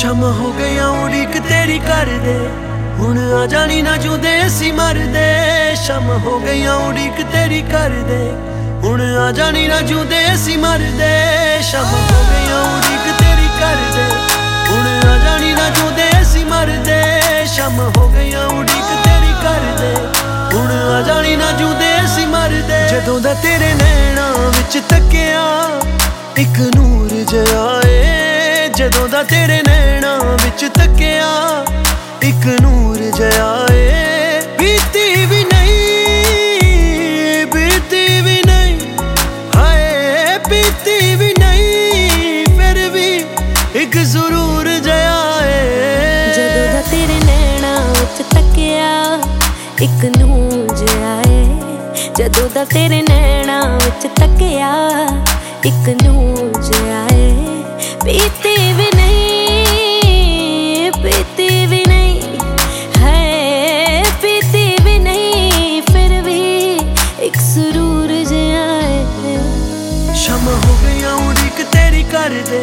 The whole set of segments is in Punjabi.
ਸ਼ਮ ਹੋ ਗਿਆ ਉਡੀਕ ਤੇਰੀ ਕਰਦੇ ਹੁਣ ਆ ਜਾਣੀ ਨਾ ਜੁਦੇ ਸੀ ਮਰਦੇ। ਸ਼ਮ ਹੋ ਗਿਆ ਉਡੀਕ ਤੇਰੀ ਕਰਦੇ ਹੁਣ ਆ ਜਾਣੀ ਨਾ ਜੁਦੇ ਸੀ ਮਰਦੇ। ਸ਼ਮ ਹੋ ਗਿਆ ਉਡੀਕ ਤੇਰੀ ਕਰਦੇ ਹੁਣ ਆ ਜਾਣੀ ਨਾ ਜੁਦੇ ਸੀ ਮਰਦੇ। ਸ਼ਮ ਹੋ ਗਿਆ ਉਡੀਕ ਤੇਰੀ ਕਰਦੇ ਹੁਣ ਆ ਜਾਣੀ ਨਾ ਜੁਦੇ ਸੀ ਮਰਦੇ। ਜਦੋਂ ਦਾ ਤੇਰੇ ਨੈਣਾ ਵਿੱਚ ਤੱਕਿਆ, ਇੱਕ ਨੂਰ ਜਿਹਾ ਜਦੋਂ ਦਾ ਤੇਰੇ ਨੈਣਾ ਵਿੱਚ ਤੱਕਿਆ, ਇੱਕ ਨੂਰ ਜਿਹਾ ਏ। ਬੀਤੀ ਵੀ ਨਹੀਂ, ਬੀਤੀ ਵੀ ਨਹੀਂ, ਹਾਏ, ਬੀਤੀ ਵੀ ਨਹੀਂ, ਫਿਰ ਵੀ ਇੱਕ ਜ਼ਰੂਰ ਜਿਹਾ ਏ। ਜਦੋਂ ਦਾ ਤੇਰੇ ਨੈਣਾ ਵਿੱਚ ਤੱਕਿਆ, ਇੱਕ ਨੂੰ ਜਾਏ ਜਦੋਂ ਦਾ ਤੇਰੇ ਨੈਣਾ ਵਿੱਚ ਤੱਕਿਆ, ਇੱਕ ਨੂੰ ਜਾਏ ਪੀਤੀ ਵੀ ਨਹੀਂ ਪੀਤੀ ਵੀ ਨਹੀਂ ਹੈ ਪੀਤੀ ਵੀ ਨਹੀਂ ਫਿਰ ਵੀ ਇੱਕ ਸਰੂਰ ਜਾਏ ਸ਼ਮ ਹੋ ਗਿਆ ਉਡੀਕ ਤੇਰੀ ਕਰਦੇ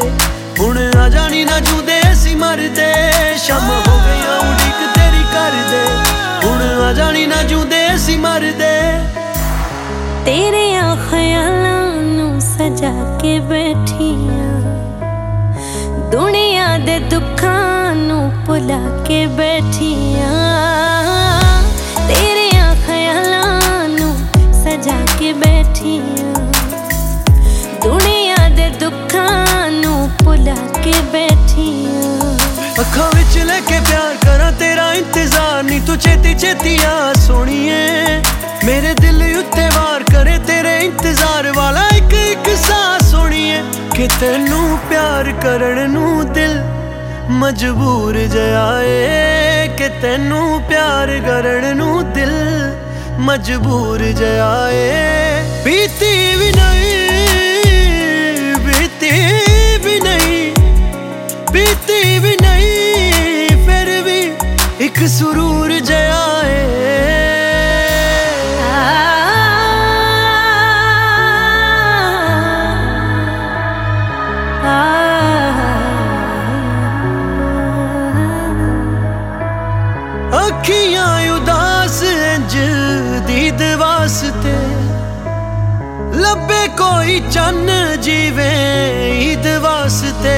ਹੁਣ ਆ ਜਾਣੀ ਨਾ ਜੁਦੇ ਸੀ ਮਰਦੇ। ਸ਼ਮ ਹੋ ਗਿਆ ਉਡੀਕ ਤੇਰੀ ਕਰਦੇ ਹੁਣ ਆ ਜਾਣੀ ਨਾ ਜੁਦੇ ਸੀ ਮਰਦੇ। ਤੇਰੇ ਖਿਆਲਾਂ ਨੂੰ ਸਜਾ ਕੇ ਬੈਠੀਆਂ ਦੁਨੀਆ ਦੇ ਦੁੱਖਾਂ ਨੂੰ ਭੁਲਾ ਕੇ ਬੈਠੀਆਂ। ਤੇਰੇ ਖਿਆਲਾਂ ਨੂੰ ਸਜਾ ਕੇ ਬੈਠੀਆਂ। ਦੁਨੀਆ ਦੇ ਦੁੱਖਾਂ ਨੂੰ ਭੁਲਾ ਕੇ ਬੈਠੀਆਂ। ਅੱਖਾਂ ਵਿੱਚ ਲੈ ਕੇ ਪਿਆਰ ਕਰਾਂ, ਤੇਰਾ ਇੰਤਜ਼ਾਰ ਨਹੀਂ ਤੂੰ ਛੇਤੀ ਛੇਤੀ ਆ ਸੋਣੀਏ। ਮੇਰੇ ਦਿਲ ਉੱਤੇ ਵਾਰ ਕਰੇ, ਤੇਰੇ ਇੰਤਜ਼ਾਰ ਵਾਲਾ ਇੱਕ ਇੱਕ ਸਾਹ ਸੋਣੀਏ ਕਿ ਤੈਨੂੰ ਪਿਆਰ ਕਰਨ ਨੂੰ ਦਿਲ ਮਜਬੂਰ ਜਿਹਾ ਏ, ਕਿ ਤੈਨੂੰ ਪਿਆਰ ਕਰਨ ਨੂੰ ਦਿਲ ਮਜਬੂਰ ਜਿਹਾ ਏ। ਬੀਤੀ ਵੀ ਨਹੀਂ, ਬੀਤੀ ਵੀ ਨਹੀਂ, ਬੀਤੀ ਵੀ ਨਹੀਂ, ਫਿਰ ਵੀ ਇੱਕ ਸ਼ੁਰੂ ਲੱਭੇ ਕੋਈ ਚੰਨ ਜੀਵੇ ਈਦ ਵਾਸਤੇ।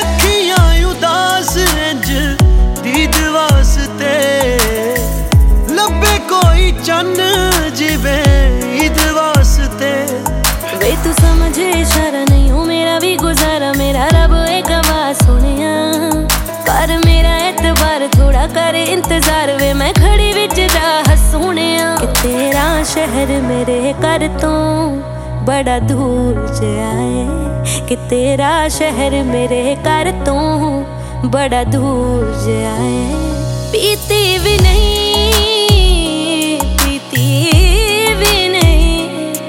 ਅੱਖੀਆਂ ਉਦਾਸ ਇੰਜ ਦੀਦ ਵਾਸਤੇ। ਲੱਭੇ ਕੋਈ ਚੰਨ ਜੀਵੇ ਈਦ ਵਾਸਤੇ। ਵੇ ਤੂੰ ਸਮਝੇ ਇਸ਼ਾਰਾ ਨਹੀਂ ਹੋ ਮੇਰਾ ਵੀ ਗੁਜ਼ਾਰਾ, ਮੇਰਾ ਰੱਬ ਏ ਗਵਾ ਸੁਣਿਆ। ਕਰ ਮੇਰਾ ਇਤਬਾਰ ਥੋੜਾ ਕਰ ਇੰਤਜ਼ਾਰ, ਵੇ ਮੈਂ ਖੜੀ ਵਿੱਚ ਰਾਹ ਸੁਣਿਆ ਕਿ ਤੇਰਾ ਸ਼ਹਿਰ ਮੇਰੇ ਘਰ ਤੋਂ ਬੜਾ ਦੂਰ ਜਾਏ ਕਿ ਤੇਰਾ ਸ਼ਹਿਰ ਮੇਰੇ ਘਰ ਤੋਂ ਬੜਾ ਦੂਰ ਜਾਏ ਪੀਤੀ ਵੀ ਨਹੀਂ ਪੀਤੀ ਵੀ ਨਹੀਂ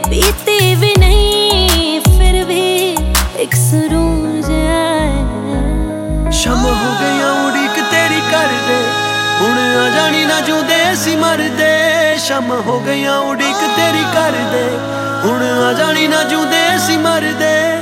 ਪੀਤੀ ਵੀ ਨਹੀਂ ਫਿਰ ਵੀ ਇੱਕ ਸਰੂਰ ਜਾਏ ਸ਼ਮ ਹੋ ਗਿਆ ਉਡੀਕ ਤੇਰੀ ਕਰਦੇ ਹੁਣ ਆ ਜਾਣੀ ਨਾ ਜੁਦੇ ਸੀ ਮਰਦੇ ਸ਼ਮ ਹੋ ਗਈਆਂ ਉਡੀਕ ਤੇਰੀ ਕਰਦੇ। ਹੁਣ ਆ ਜਾਣੀ ਨਾ ਜੁਦੇ ਸੀ ਮਰਦੇ।